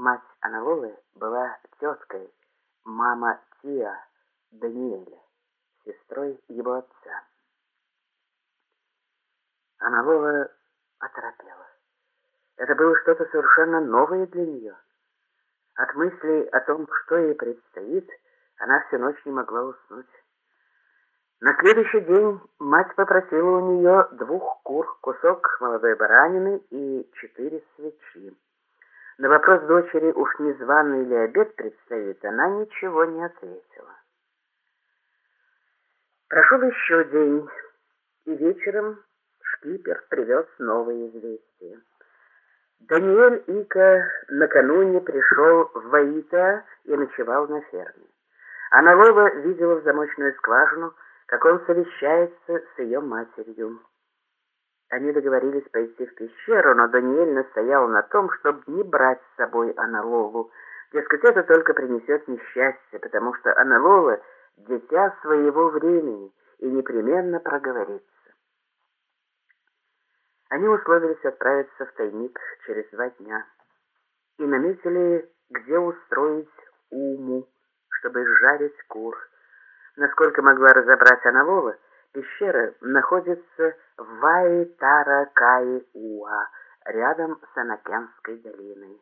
Мать Аналолы была теткой, мама Тиа Даниэля, сестрой его отца. Аналола оторопела. Это было что-то совершенно новое для нее. От мыслей о том, что ей предстоит, она всю ночь не могла уснуть. На следующий день мать попросила у нее двух кур, кусок молодой баранины и четыре свечи. На вопрос дочери, уж не званый ли обед предстоит, она ничего не ответила. Прошел еще день, и вечером шкипер привез новые известия. Даниэль Ика накануне пришел в Ваита и ночевал на ферме. Аналова видела в замочную скважину, как он совещается с ее матерью. Они договорились пойти в пещеру, но Даниэль настоял на том, чтобы не брать с собой Аналолу. Дескать, это только принесет несчастье, потому что Аналола — дитя своего времени и непременно проговорится. Они условились отправиться в тайник через два дня и наметили, где устроить уму, чтобы жарить кур. Насколько могла разобрать Аналола, пещера находится в Ваи-Тара-Каи-Уа, рядом с Анакенской долиной.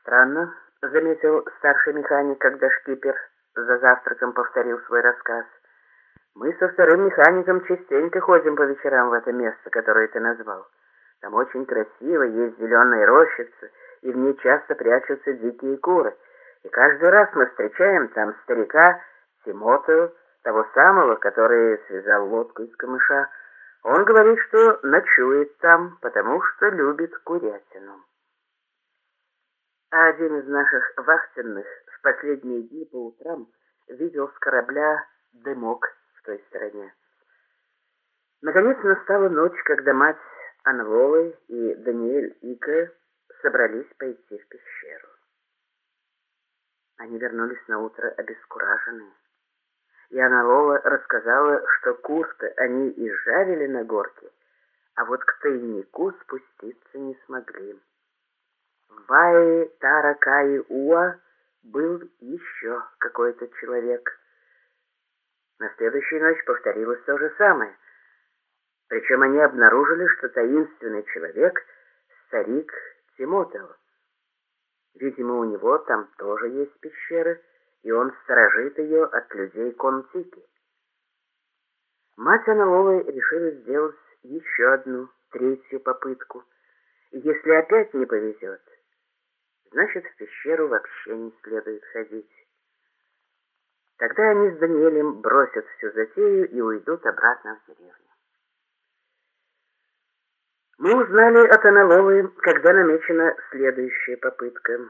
«Странно», — заметил старший механик, когда шкипер за завтраком повторил свой рассказ — мы со вторым механиком частенько ходим по вечерам в это место, которое ты назвал. Там очень красиво, есть зеленые рощицы, и в ней часто прячутся дикие куры. И каждый раз мы встречаем там старика Тимотео, того самого, который связал лодку из камыша. Он говорит, что ночует там, потому что любит курятину. А один из наших вахтенных в последние дни по утрам видел с корабля дымок в той стороне. Наконец настала ночь, когда мать Анволы и Даниэль Ика собрались пойти в пещеру. Они вернулись на утро обескураженные. И Аналола рассказала, что курты они и жарили на горке, а вот к тайнику спуститься не смогли. В Вае Таракаи Уа был еще какой-то человек — на следующую ночь повторилось то же самое. Причем они обнаружили, что таинственный человек — старик Тимотео. Видимо, у него там тоже есть он сторожит ее от людей Контики. Мать Аналовой решила сделать еще одну, третью попытку. И если опять не повезет, значит, в пещеру вообще не следует ходить. Тогда они с Даниэлем бросят всю затею и уйдут обратно в деревню. Мы узнали от Аналовы, когда намечена следующая попытка.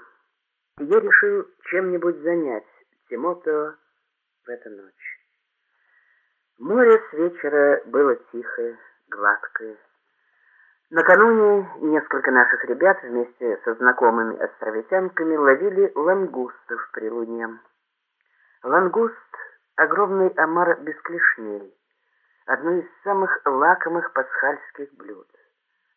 Я решил чем-нибудь занять Тимото в эту ночь. Море с вечера было тихое, гладкое. Накануне несколько наших ребят вместе со знакомыми островитянками ловили лангустов при луне. Лангуст — огромный омар без клешней, одно из самых лакомых пасхальских блюд.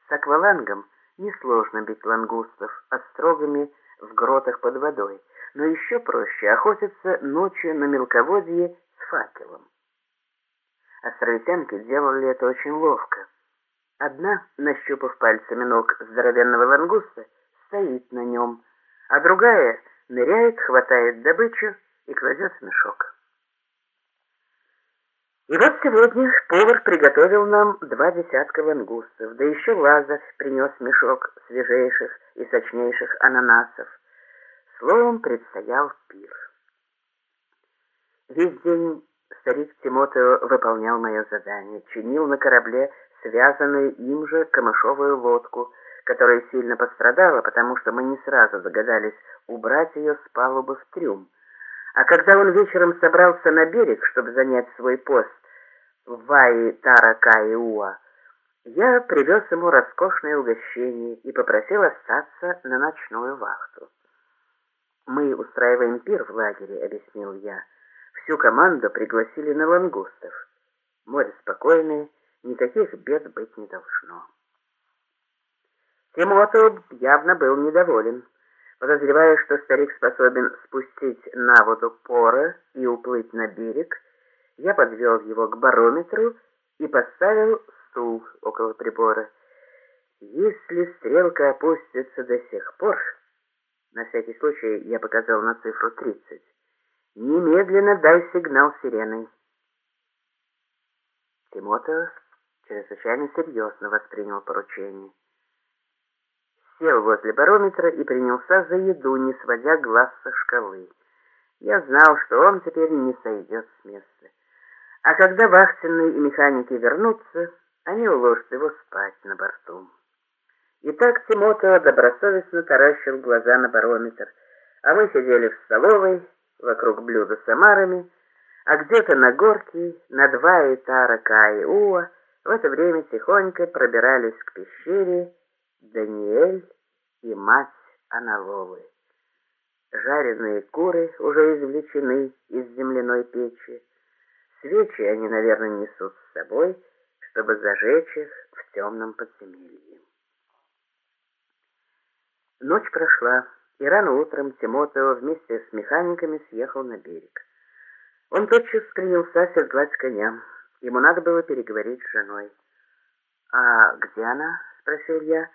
С аквалангом несложно бить лангустов острогами в гротах под водой, но еще проще охотиться ночью на мелководье с факелом. Островитянки делали это очень ловко. Одна, нащупав пальцами ног здоровенного лангуста, стоит на нем, а другая ныряет, хватает добычу и кладет в мешок. И вот сегодня повар приготовил нам два десятка лангустов, да еще Лазарь принес мешок свежейших и сочнейших ананасов. Словом, предстоял пир. Весь день старик Тимотео выполнял мое задание, чинил на корабле связанную им же камышовую лодку, которая сильно пострадала, потому что мы не сразу догадались убрать ее с палубы в трюм. А когда он вечером собрался на берег, чтобы занять свой пост в Ваи Таракаиуа, я привез ему роскошное угощение и попросил остаться на ночную вахту. «Мы устраиваем пир в лагере», — объяснил я. «Всю команду пригласили на лангустов. Море спокойное, никаких бед быть не должно». Тимотов явно был недоволен. Подозревая, что старик способен спустить на воду пора и уплыть на берег, я подвел его к барометру и поставил стул около прибора. Если стрелка опустится до сих пор, на всякий случай я показал на цифру 30, немедленно дай сигнал сиреной. Тимота чрезвычайно серьезно воспринял поручение. Сел возле барометра и принялся за еду, не сводя глаз со шкалы. Я знал, что он теперь не сойдет с места. А когда вахтенные и механики вернутся, они уложат его спать на борту. И так Тимото добросовестно таращил глаза на барометр, а мы сидели в столовой, вокруг блюда с омарами, а где-то на горке, на два этара Каиуа, в это время тихонько пробирались к пещере Даниэль и мать Аналовы. Жареные куры уже извлечены из земляной печи, Свечи они, наверное, несут с собой, чтобы зажечь их в темном подземелье. Ночь прошла, и рано утром Тимотео вместе с механиками съехал на берег. Он тотчас принялся седлать коня. Ему надо было переговорить с женой. «А где она?» — спросил я.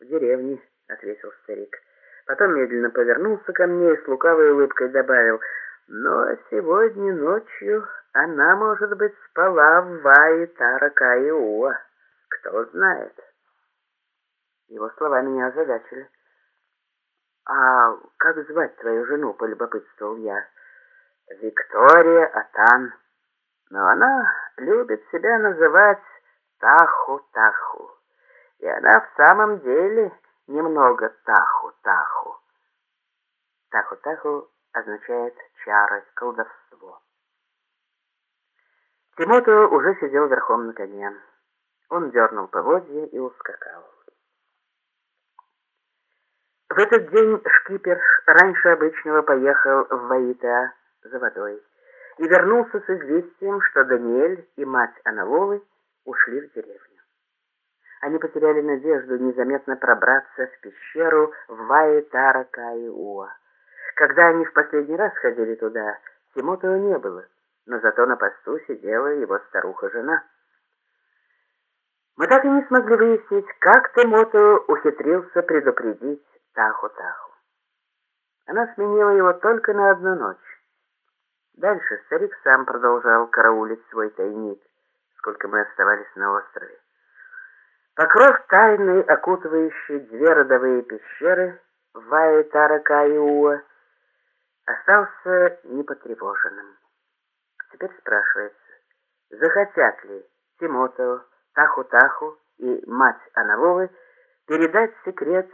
«В деревне», — ответил старик. Потом медленно повернулся ко мне и с лукавой улыбкой добавил, «Но сегодня ночью она, может быть, спала в Вае Таракаиуа. Кто знает. Его слова меня озадачили. «А как звать твою жену?» — полюбопытствовал я. «Виктория Атан. Но она любит себя называть Таху-Таху. И она в самом деле немного Таху-Таху. Таху-Таху означает чары, колдовство. Тимото уже сидел верхом на коне. Он дернул поводья и ускакал. В этот день шкипер раньше обычного поехал в Ваита за водой и вернулся с известием, что Даниэль и мать Аналовы ушли в деревню. Они потеряли надежду незаметно пробраться в пещеру в Ваитара Каиуа. Когда они в последний раз ходили туда, Тимотео не было но зато на посту сидела его старуха-жена. Мы так и не смогли выяснить, как Тимото ухитрился предупредить Таху-Таху. Она сменила его только на одну ночь. Дальше старик сам продолжал караулить свой тайник, сколько мы оставались на острове. Покров тайны, окутывающий две родовые пещеры, Ваи Тарака и Уа, остался непотревоженным. Теперь спрашивается, захотят ли Тимотео, Таху-Таху и мать Аналовы передать секрет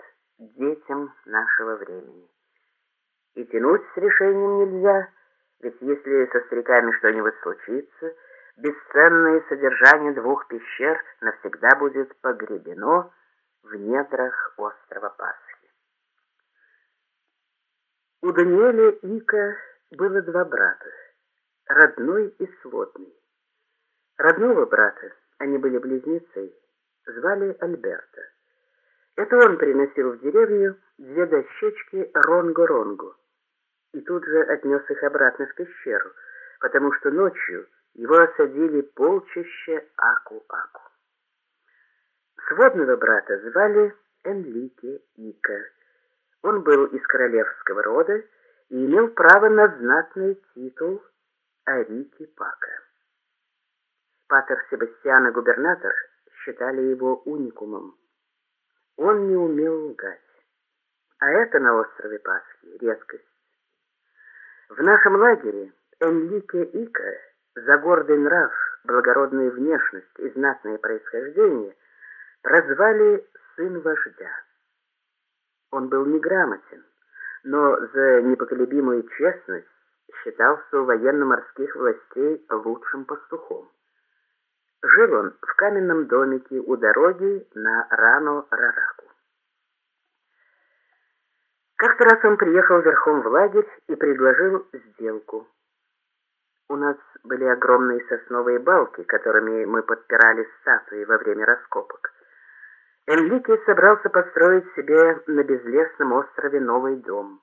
детям нашего времени. И тянуть с решением нельзя, ведь если со стариками что-нибудь случится, бесценное содержание двух пещер навсегда будет погребено в недрах острова Пасхи. У Даниэля Ика было два брата родной и сводный. Родного брата, они были близнецы, звали Альберта. Это он приносил в деревню две дощечки Ронго-Ронго и тут же отнес их обратно в пещеру, потому что ночью его осадили полчища Аку-Аку. Сводного брата звали Энлике Ика. Он был из королевского рода и имел право на знатный титул Арики Пака. Патер Себастьян и губернатор считали его уникумом. Он не умел лгать. А это на острове Пасхи редкость. В нашем лагере Энлике Ика за гордый нрав, благородную внешность и знатное происхождение прозвали «сын вождя». Он был неграмотен, но за непоколебимую честность считался у военно-морских властей лучшим пастухом. Жил он в каменном домике у дороги на Рану-Рараку. Как-то раз он приехал верхом в лагерь и предложил сделку. У нас были огромные сосновые балки, которыми мы подпирали статуи во время раскопок. Энлике собрался построить себе на безлесном острове новый дом.